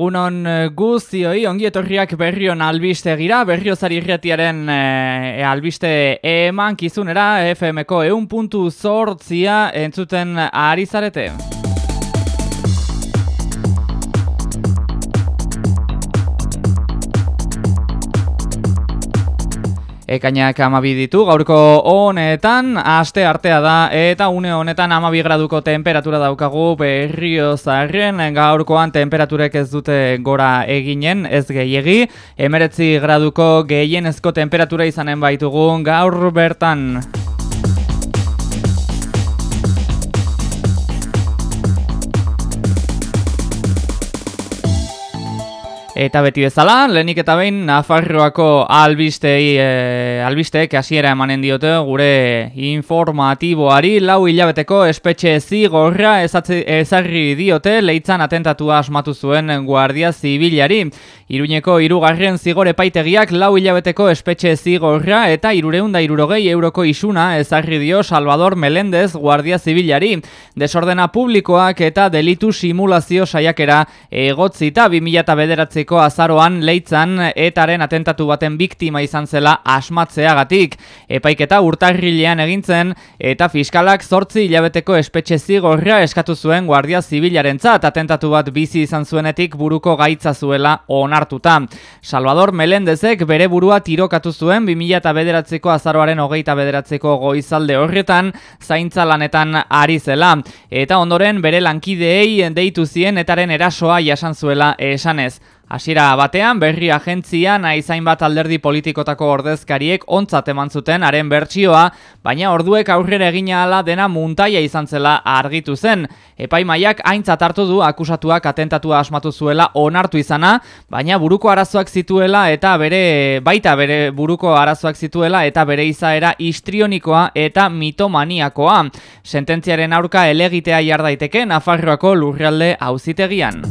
Egunon eh, guztioi, ongi etorriak berrion albiste gira, berriozari irretiaren e, albiste eman kizunera, FM-ko eun puntu zortzia entzuten ari zarete. Ekainak amabi ditu, gaurko honetan, aste artea da, eta une honetan amabi graduko temperatura daukagu berrio zarren, gaurkoan temperaturek ez dute gora eginen, ez gehiegi, emeretzi graduko gehienezko temperatura izanen baitugun gaur bertan. Eta beti bezala, lehenik eta behin Nafarroako albistei, e, albisteek hasiera emanen diote gure informatiboari lau hilabeteko espetxe zigorra ezarri diote leitzan atentatua asmatu zuen Guardia Zibilari. Iruñeko irugarren zigore paitegiak lau hilabeteko espetxe zigorra eta irureunda irurogei euroko isuna ezarri dio Salvador Melendez Guardia Zibilari. Desordena publikoak eta delitu simulazio saiakera egotzita 2000 bederatzeko azaroan leitzan etaren atentatu baten biktima izan zela asmatzeagatik. Epaiketa urtarrilean egintzen eta fiskalak zortzi hilabeteko espetxe zigorra eskatu zuen Guardia Zibilaren atentatu bat bizi izan zuenetik buruko gaitza zuela onartuta. Salvador Melendezek bere burua tirokatu zuen 2000 eta bederatzeko azaroaren hogeita bederatzeko goizalde horretan zaintza lanetan ari zela. Eta ondoren bere lankideei deitu zien etaren erasoa jasan zuela esanez. Hasiera batean berri agentzia naizain bat alderdi politikotako ordezkariek ontzat eman zuten haren bertsioa, baina orduek aurrera egina ala dena muntaia izan zela argitu zen. Epaimaiak aintzat hartu du akusatuak atentatua asmatu zuela onartu izana, baina buruko arazoak zituela eta bere baita bere buruko arazoak zituela eta bere izaera histrionikoa eta mitomaniakoa. Sententziaren aurka elegitea jardaiteke Nafarroako lurrealde auzitegian.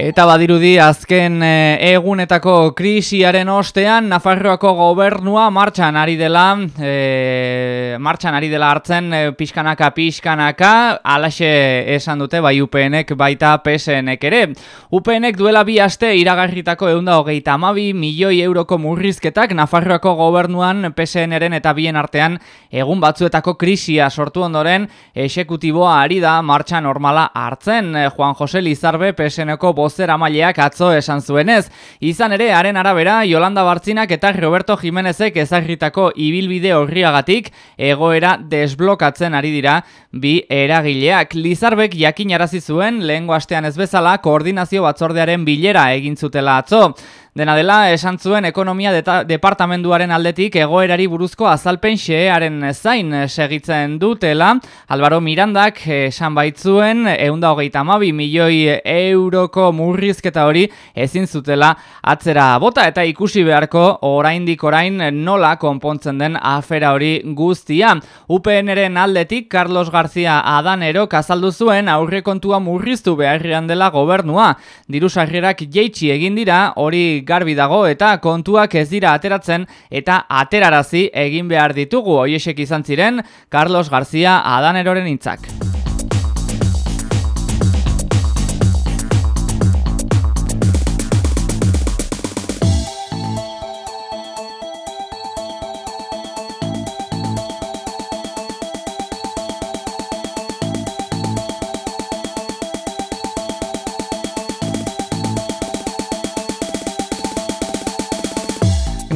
Eta badirudi azken e, egunetako krisiaren ostean Nafarroako gobernua martxan ari dela e, martxan ari dela hartzen e, pixkanaka pixkanaka alaxe esan dute bai UPNek baita PSNek ere. UPNek duela bi aste iragarritako eunda hogeita amabi milioi euroko murrizketak Nafarroako gobernuan PSNren eta bien artean egun batzuetako krisia sortu ondoren esekutiboa ari da martxan normala hartzen. Juan Jose Lizarbe PSNeko bozera maileak atzo esan zuenez. Izan ere, haren arabera, Yolanda Bartzinak eta Roberto Jimenezek ezagritako ibilbide horriagatik egoera desblokatzen ari dira bi eragileak. Lizarbek jakin arazi zuen, lehen astean ez bezala, koordinazio batzordearen bilera egin zutela atzo. Dena dela, esan zuen ekonomia departamenduaren aldetik egoerari buruzko azalpen xearen zain segitzen dutela. Alvaro Mirandak esan baitzuen, eunda hogeita mabi milioi euroko murrizketa hori ezin zutela atzera bota eta ikusi beharko oraindik orain nola konpontzen den afera hori guztia. UPNren aldetik Carlos García Adanero kazaldu zuen aurrekontua murriztu beharrian dela gobernua. Diru sarrerak jeitsi egin dira hori garbi dago eta kontuak ez dira ateratzen eta aterarazi egin behar ditugu hoiesek izan ziren Carlos García Adaneroren intzak.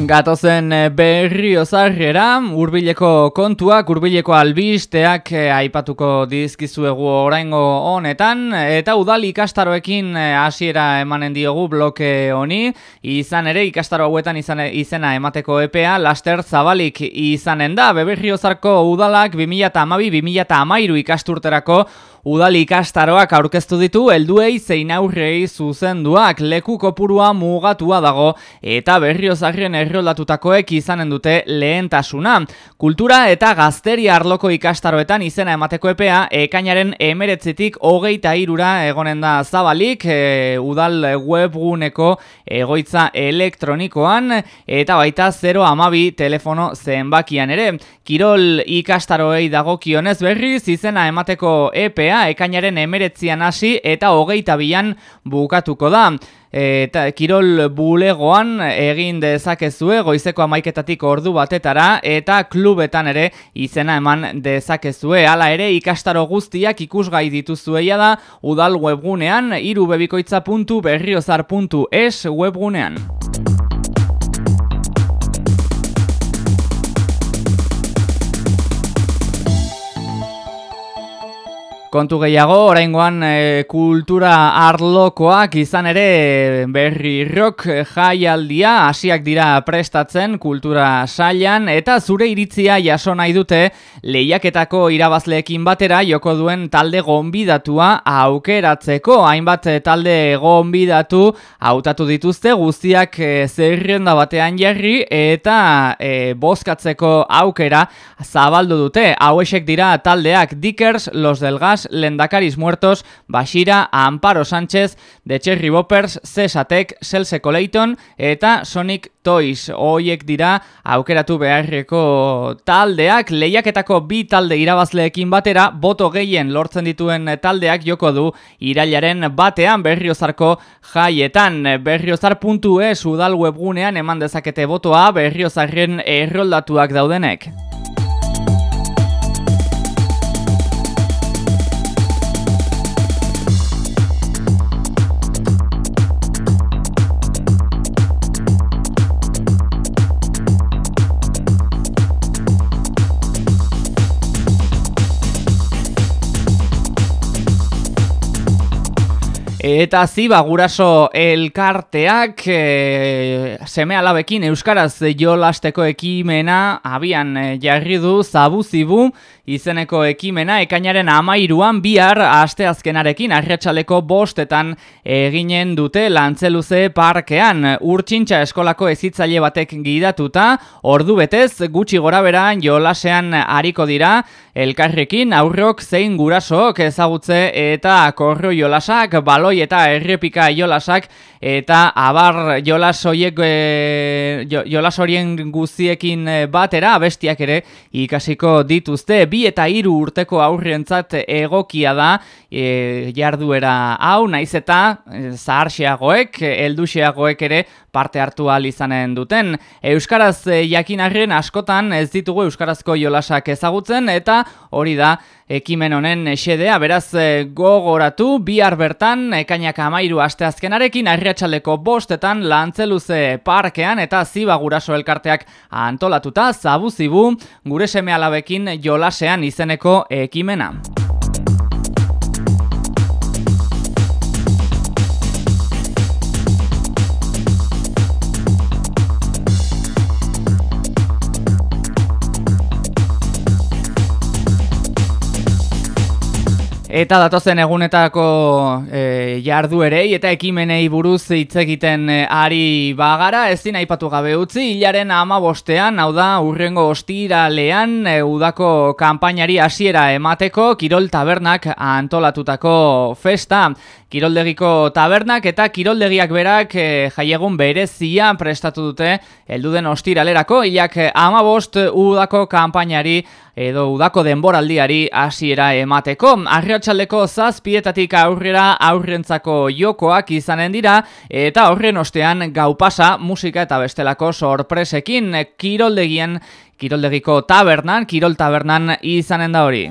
Gatozen eh, berri ozarrera, urbileko kontuak, urbileko albisteak eh, aipatuko dizkizuegu oraingo honetan, eta udal ikastaroekin eh, hasiera emanen diogu bloke honi, izan ere ikastaro hauetan izan, izena emateko EPA, laster zabalik izanen da, beberri ozarko udalak 2008-2008 ikasturterako udal ikastaroak aurkeztu ditu helduei zein aurrei zuzenduak leku kopurua mugatua dago eta berriozarren erroldatutakoek izanen dute lehentasuna. Kultura eta gazteri arloko ikastaroetan izena emateko epea ekainaren emeretzitik hogeita irura egonen da zabalik e, udal webguneko egoitza elektronikoan eta baita 0 amabi telefono zenbakian ere. Kirol ikastaroei dagokionez berriz izena emateko EPA ekainaren emeretzian hasi eta hogeita bian bukatuko da. Eta kirol bulegoan egin dezakezue goizeko amaiketatik ordu batetara eta klubetan ere izena eman dezakezue. Hala ere ikastaro guztiak ikusgai dituzueia da udal webgunean irubebikoitza.berriozar.es webgunean. Kontu gehiago, oraingoan e, kultura arlokoak izan ere berri rock jaialdia hasiak dira prestatzen kultura sailan eta zure iritzia jaso nahi dute lehiaketako irabazleekin batera joko duen talde gonbidatua aukeratzeko. Hainbat talde gonbidatu hautatu dituzte guztiak e, zerrenda batean jarri eta e, bozkatzeko aukera zabaldu dute. Hauesek dira taldeak Dickers, Los del Gas, Lendakaris Muertos, Bashira, Amparo Sánchez, The Cherry Boppers, Cesatek, Selse Coleiton eta Sonic Toys. Hoiek dira aukeratu beharreko taldeak, lehiaketako bi talde irabazleekin batera, boto gehien lortzen dituen taldeak joko du irailaren batean berriozarko jaietan. Berriozar.es udal webgunean eman dezakete botoa berriozarren erroldatuak daudenek. Eta ziba guraso elkarteak e, seme alabekin Euskaraz jolasteko ekimena abian e, jarri du zabu zibu izeneko ekimena ekainaren amairuan bihar asteazkenarekin arretxaleko bostetan eginen dute lantzeluze parkean. Urtsintxa eskolako ezitzaile batek gidatuta, ordu betez gutxi gora beran jolasean hariko dira elkarrekin aurrok zein gurasok ezagutze eta korro jolasak baloi eta errepika jolasak eta abar jolas horiek e, jolas horien guztiekin e, batera abestiak ere ikasiko dituzte. Bi eta hiru urteko aurrientzat egokia da e, jarduera hau naiz eta e, zaharxeagoek helduxeagoek ere parte hartu al izanen duten euskaraz jakinarren askotan ez ditugu euskarazko jolasak ezagutzen eta hori da ekimen honen xedea, beraz gogoratu bihar bertan ekainak amairu asteazkenarekin arriatxaleko bostetan lantzeluze parkean eta ziba guraso elkarteak antolatuta zabu-zibu gure seme alabekin jolasean izeneko ekimena. Eta datozen egunetako e, jarduerei eta ekimenei buruz hitz egiten e, ari bagara, ezin aipatu gabe utzi, hilaren ama bostean, hau da, urrengo ostiralean, e, udako kanpainari hasiera emateko, Kirol Tabernak antolatutako festa. Kiroldegiko tabernak eta kiroldegiak berak e, jaiegun berezia prestatu dute helduden ostiralerako, hilak ama bost udako kanpainari edo udako denboraldiari hasiera emateko. Arriatxaldeko zazpietatik aurrera aurrentzako jokoak izanen dira eta horren ostean gau pasa musika eta bestelako sorpresekin kiroldegien kiroldegiko tabernan, kirol tabernan izanen da hori.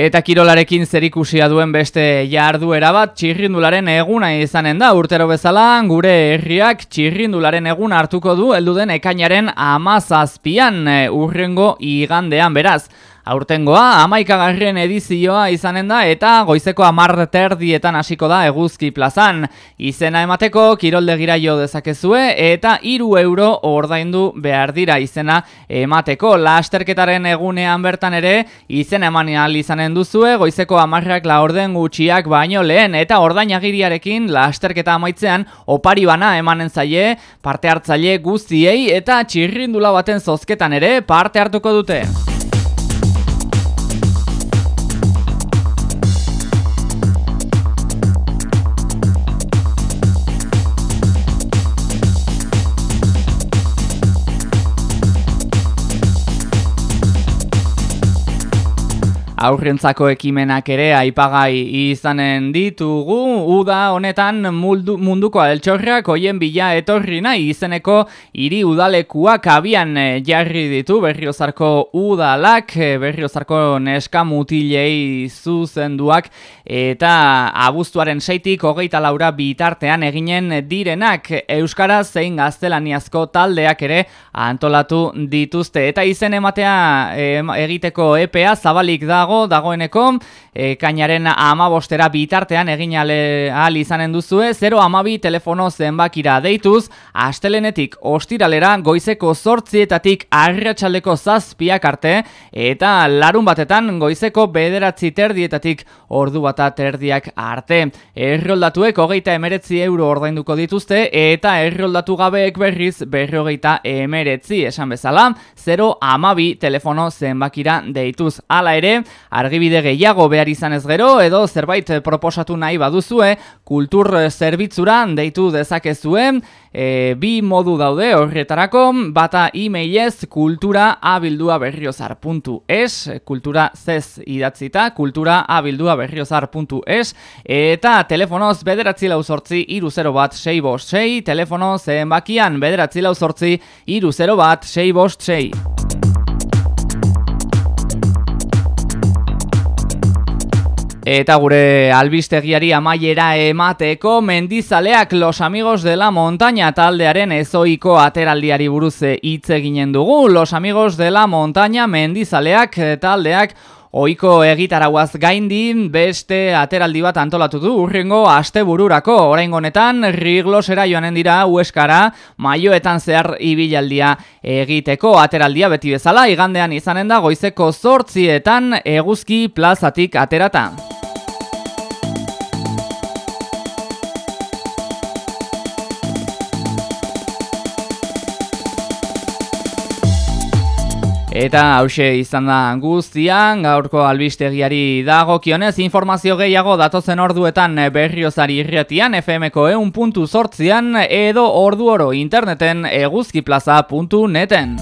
Eta kirolarekin zerikusia duen beste jarduera bat txirrindularen eguna izanen da urtero bezala gure herriak txirrindularen egun hartuko du helduden ekainaren amazazpian urrengo igandean beraz. Aurtengoa, amaikagarren edizioa izanen da eta goizeko amarter dietan hasiko da eguzki plazan. Izena emateko kiroldegira jo dezakezue eta iru euro ordaindu behar dira izena emateko. Lasterketaren egunean bertan ere izena emanial izanen duzue goizeko amarrak la orden gutxiak baino lehen eta ordainagiriarekin lasterketa amaitzean opari bana emanen zaie parte hartzaile guztiei eta txirrindula baten zozketan ere parte hartuko dute. Aurrentzako ekimenak ere aipagai izanen ditugu. Uda honetan muldu, munduko altxorrak hoien bila etorri nahi izeneko hiri udalekuak abian eh, jarri ditu berriozarko udalak eh, berriozarko neska mutilei zuzenduak eta abuztuaren seitik hogeita laura bitartean eginen direnak. Euskara zein gaztelaniazko taldeak ere antolatu dituzte. Eta izen ematea egiteko EPA zabalik dago dagoeneko e, kainaren amabostera bitartean egin ahal izanen duzue 0 amabi telefono zenbakira deituz astelenetik ostiralera goizeko zortzietatik arratxaldeko zazpiak arte eta larun batetan goizeko bederatzi terdietatik ordu bata terdiak arte. Erroldatuek hogeita emeretzi euro ordainduko dituzte eta erroldatu gabeek berriz berrogeita emeretzi esan bezala 0 amabi telefono zenbakira deituz. Ala ere argibide gehiago behar izan ez gero edo zerbait proposatu nahi baduzue kultur zerbitzura deitu dezakezue e, bi modu daude horretarako bata e-mailez kultura abildua berriozar.es kultura zez idatzita kultura abildua berriozar.es eta telefonoz bederatzi lau sortzi iru bat sei bost sei telefono zenbakian bederatzi lau sortzi iru zero bat sei bost sei Eta gure albistegiari amaiera emateko mendizaleak los amigos de la montaña taldearen ezoiko ateraldiari buruz hitz eginen dugu. Los amigos de la montaña mendizaleak taldeak Oiko egitaraguaz gaindi beste ateraldi bat antolatu du urrengo astebururako oraingo honetan riglosera joanen dira ueskara maioetan zehar ibilaldia egiteko ateraldia beti bezala igandean izanen da goizeko zortzietan eguzki plazatik aterata. Eta hause izan da guztian, gaurko albistegiari dago kionez, informazio gehiago datozen orduetan berriozari irretian, FMko eun puntu sortzian, edo ordu oro interneten eguzkiplaza.neten.